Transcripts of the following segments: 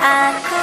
I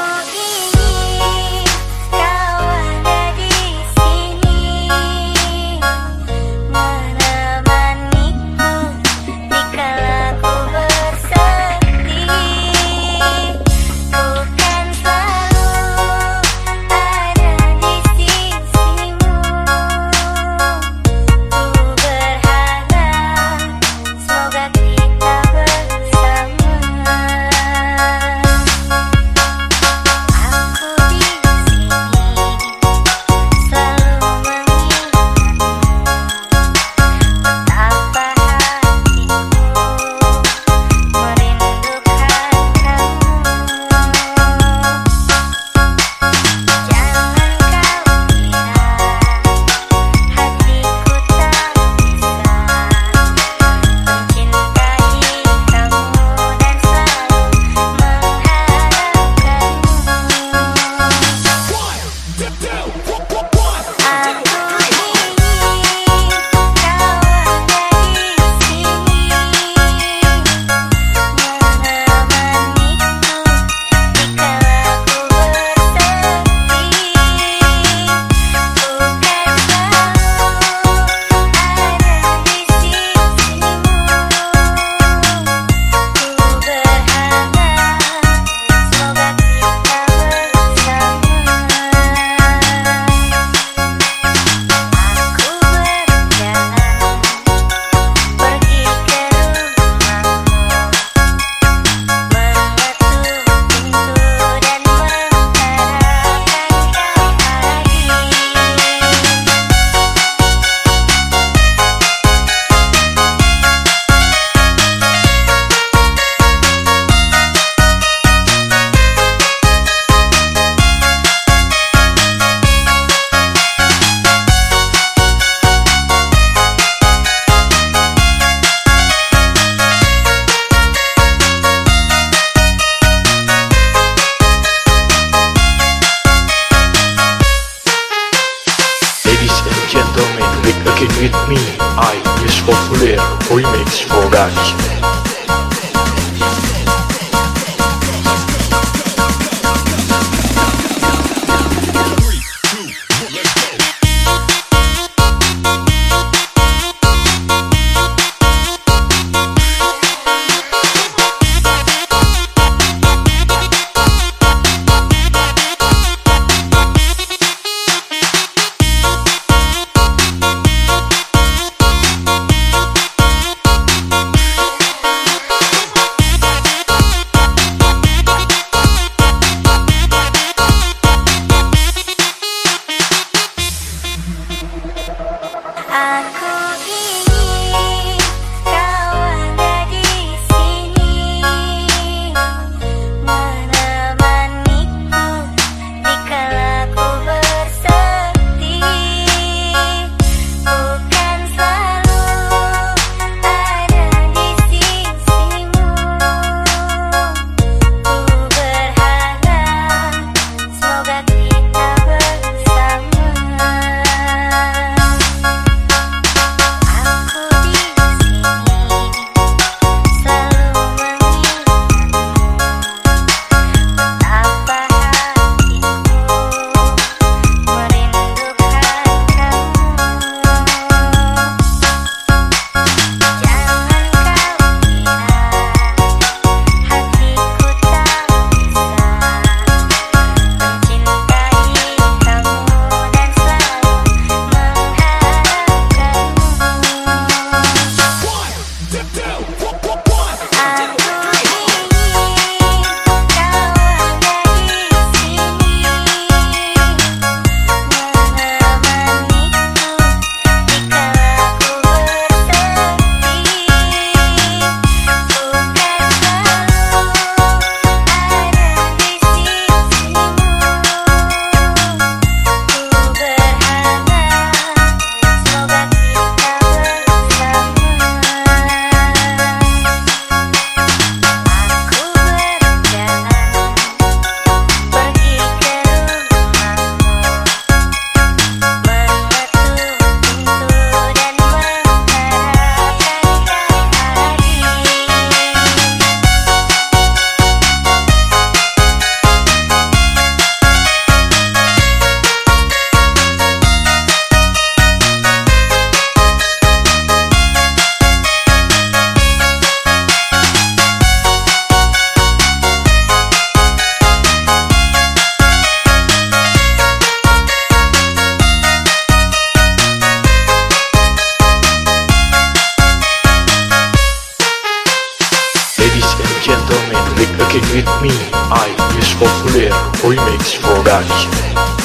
with me, I is Popular Remix Production. I With me, I is popular remix for back.